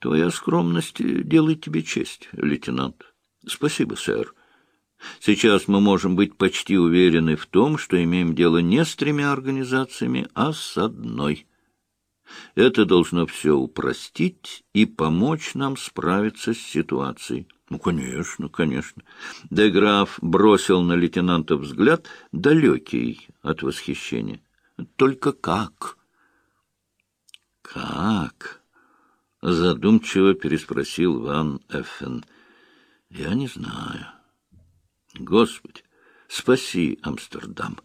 Твоя скромность делает тебе честь, лейтенант. Спасибо, сэр. Сейчас мы можем быть почти уверены в том, что имеем дело не с тремя организациями, а с одной. Это должно все упростить и помочь нам справиться с ситуацией. Ну, конечно, конечно. Деграф бросил на лейтенанта взгляд, далекий от восхищения. Только как? Как? Задумчиво переспросил Ван Эффен. Я не знаю. Господи, спаси Амстердам,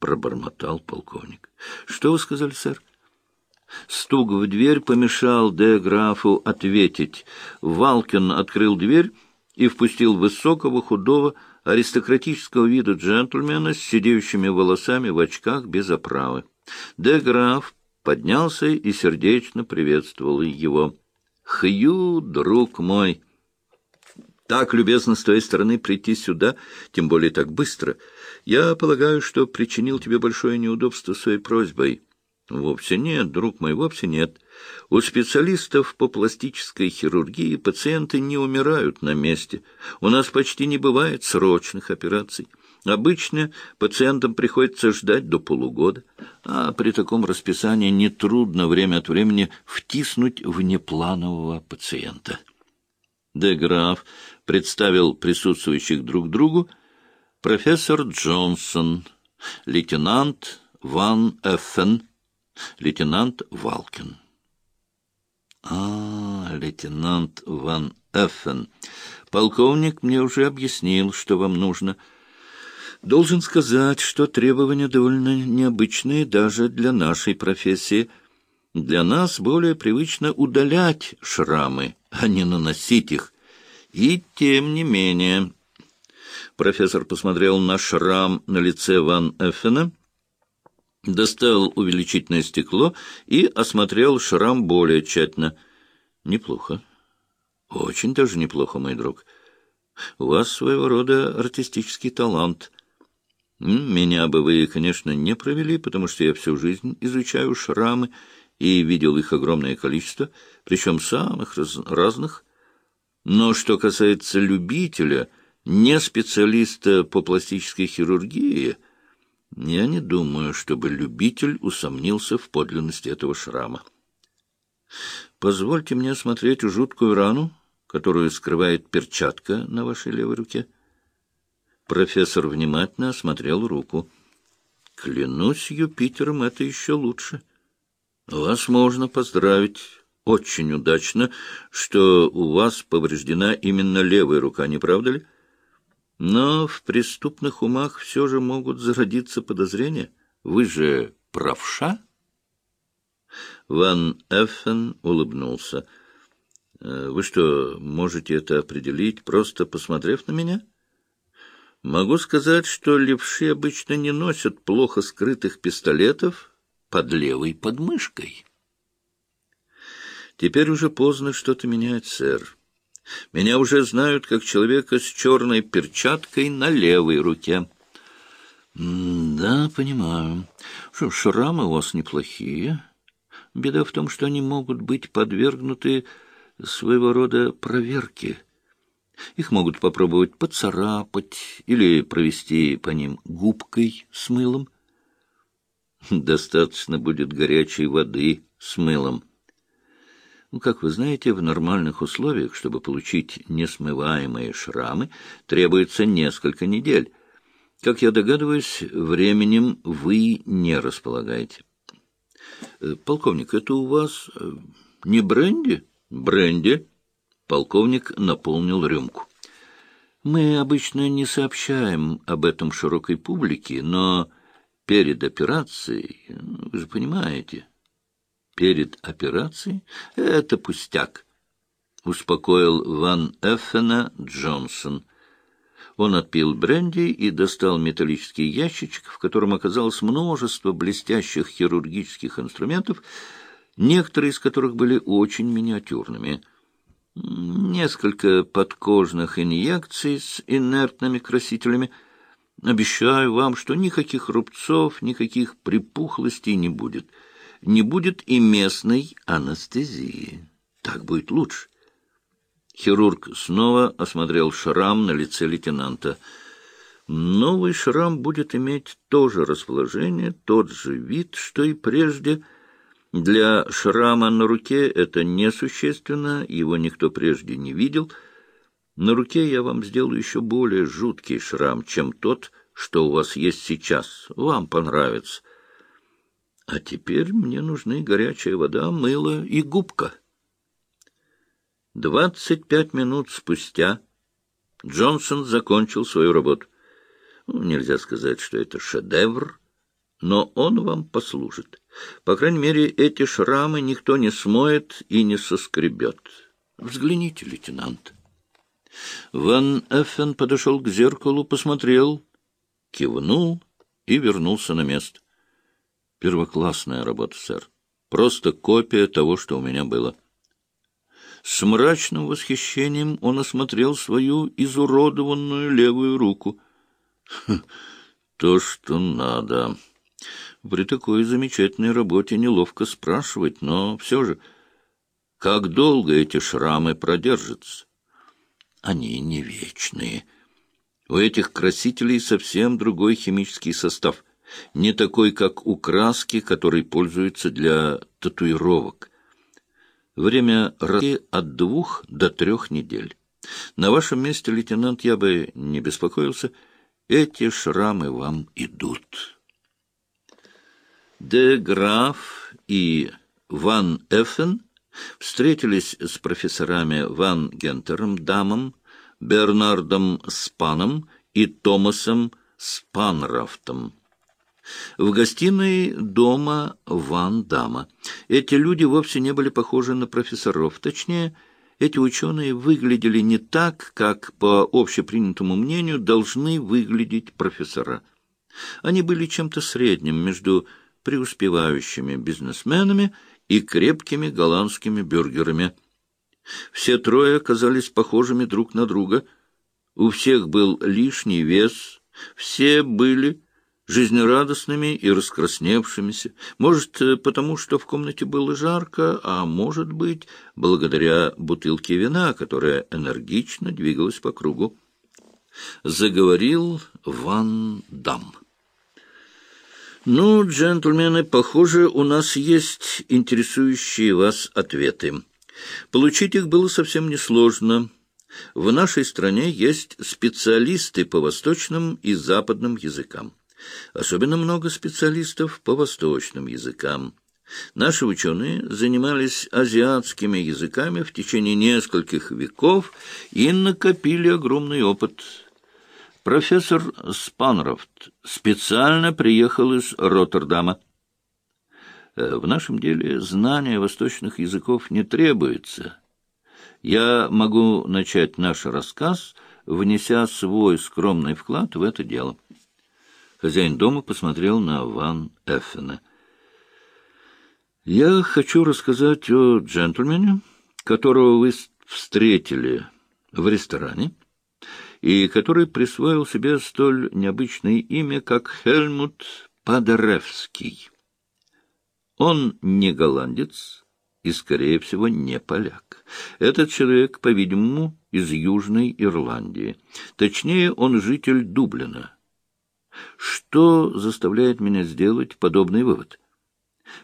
пробормотал полковник. Что вы сказали, сэр? Стук в дверь помешал де графу ответить. Валкин открыл дверь и впустил высокого, худого, аристократического вида джентльмена с сидеющими волосами в очках без оправы. Де граф поднялся и сердечно приветствовал его. «Хью, друг мой!» «Так любезно с твоей стороны прийти сюда, тем более так быстро. Я полагаю, что причинил тебе большое неудобство своей просьбой». Вовсе нет, друг мой, вовсе нет. У специалистов по пластической хирургии пациенты не умирают на месте. У нас почти не бывает срочных операций. Обычно пациентам приходится ждать до полугода, а при таком расписании нетрудно время от времени втиснуть внепланового пациента. Деграф представил присутствующих друг другу профессор Джонсон, лейтенант Ван Эффен, лейтенант Валкин. А, лейтенант Ван Эффен. Полковник мне уже объяснил, что вам нужно. Должен сказать, что требования довольно необычные даже для нашей профессии. Для нас более привычно удалять шрамы, а не наносить их. И тем не менее... Профессор посмотрел на шрам на лице Ван Эффена достал увеличительное стекло и осмотрел шрам более тщательно. Неплохо. Очень даже неплохо, мой друг. У вас своего рода артистический талант. Меня бы вы, конечно, не провели, потому что я всю жизнь изучаю шрамы и видел их огромное количество, причем самых раз разных. Но что касается любителя, не специалиста по пластической хирургии — я не думаю, чтобы любитель усомнился в подлинности этого шрама. Позвольте мне осмотреть жуткую рану, которую скрывает перчатка на вашей левой руке. Профессор внимательно осмотрел руку. Клянусь Юпитером, это еще лучше. Вас можно поздравить. Очень удачно, что у вас повреждена именно левая рука, не правда ли? — но в преступных умах все же могут зародиться подозрения. Вы же правша? Ван Эффен улыбнулся. «Э, «Вы что, можете это определить, просто посмотрев на меня?» «Могу сказать, что левши обычно не носят плохо скрытых пистолетов под левой подмышкой». «Теперь уже поздно что-то менять, сэр. Меня уже знают как человека с черной перчаткой на левой руке. — Да, понимаю. Шрамы у вас неплохие. Беда в том, что они могут быть подвергнуты своего рода проверке. Их могут попробовать поцарапать или провести по ним губкой с мылом. Достаточно будет горячей воды с мылом. Ну, как вы знаете, в нормальных условиях, чтобы получить несмываемые шрамы, требуется несколько недель. Как я догадываюсь, временем вы не располагаете. Э, полковник, это у вас э, не бренди? Бренди. Полковник наполнил рюмку. Мы обычно не сообщаем об этом широкой публике, но перед операцией, вы же понимаете, перед операцией? Это пустяк, — успокоил Ван Эффена Джонсон. Он отпил бренди и достал металлический ящичек, в котором оказалось множество блестящих хирургических инструментов, некоторые из которых были очень миниатюрными. Несколько подкожных инъекций с инертными красителями. Обещаю вам, что никаких рубцов, никаких припухлостей не будет — не будет и местной анестезии. Так будет лучше. Хирург снова осмотрел шрам на лице лейтенанта. Новый шрам будет иметь то же расположение, тот же вид, что и прежде. Для шрама на руке это несущественно, его никто прежде не видел. На руке я вам сделаю еще более жуткий шрам, чем тот, что у вас есть сейчас. Вам понравится. А теперь мне нужны горячая вода, мыло и губка. Двадцать пять минут спустя Джонсон закончил свою работу. Ну, нельзя сказать, что это шедевр, но он вам послужит. По крайней мере, эти шрамы никто не смоет и не соскребет. Взгляните, лейтенант. Ван Эффен подошел к зеркалу, посмотрел, кивнул и вернулся на место. Первоклассная работа, сэр. Просто копия того, что у меня было. С мрачным восхищением он осмотрел свою изуродованную левую руку. То, что надо. При такой замечательной работе неловко спрашивать, но все же, как долго эти шрамы продержатся? Они не вечные. У этих красителей совсем другой химический состав не такой, как у краски, которой пользуются для татуировок. Время раки от двух до трех недель. На вашем месте, лейтенант, я бы не беспокоился. Эти шрамы вам идут. Де Граф и Ван Эффен встретились с профессорами Ван Гентером Дамом, Бернардом Спаном и Томасом Спанрафтом в гостиной дома Ван Дама. Эти люди вовсе не были похожи на профессоров. Точнее, эти ученые выглядели не так, как, по общепринятому мнению, должны выглядеть профессора. Они были чем-то средним между преуспевающими бизнесменами и крепкими голландскими бюргерами. Все трое оказались похожими друг на друга. У всех был лишний вес, все были жизнерадостными и раскрасневшимися, может, потому что в комнате было жарко, а может быть, благодаря бутылке вина, которая энергично двигалась по кругу. Заговорил Ван Дам. «Ну, джентльмены, похоже, у нас есть интересующие вас ответы. Получить их было совсем несложно». В нашей стране есть специалисты по восточным и западным языкам. Особенно много специалистов по восточным языкам. Наши ученые занимались азиатскими языками в течение нескольких веков и накопили огромный опыт. Профессор Спанрофт специально приехал из Роттердама. Э, в нашем деле знания восточных языков не требуется. Я могу начать наш рассказ, внеся свой скромный вклад в это дело. Хозяин дома посмотрел на Ван Эффена. «Я хочу рассказать о джентльмене, которого вы встретили в ресторане, и который присвоил себе столь необычное имя, как Хельмут Падеревский. Он не голландец и, скорее всего, не поляк. Этот человек, по-видимому, из Южной Ирландии. Точнее, он житель Дублина» Что заставляет меня сделать подобный вывод?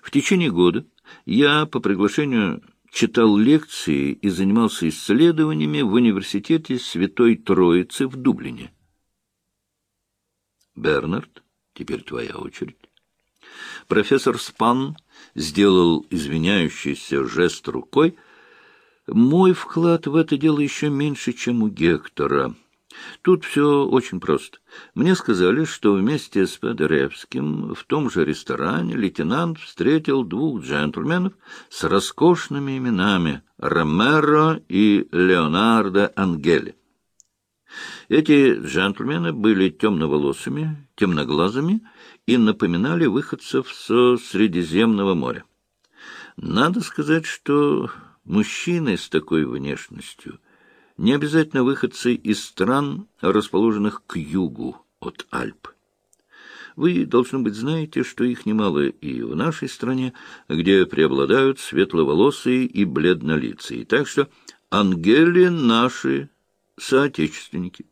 В течение года я по приглашению читал лекции и занимался исследованиями в университете Святой Троицы в Дублине. Бернард, теперь твоя очередь. Профессор Спан сделал извиняющийся жест рукой. Мой вклад в это дело еще меньше, чем у Гектора. Тут все очень просто. Мне сказали, что вместе с Федоревским в том же ресторане лейтенант встретил двух джентльменов с роскошными именами Ромеро и Леонардо Ангели. Эти джентльмены были темноволосыми, темноглазыми и напоминали выходцев со Средиземного моря. Надо сказать, что мужчины с такой внешностью не обязательно выходцы из стран, расположенных к югу от Альп. Вы, должно быть, знаете, что их немало и в нашей стране, где преобладают светловолосые и бледнолицые. Так что ангели наши соотечественники.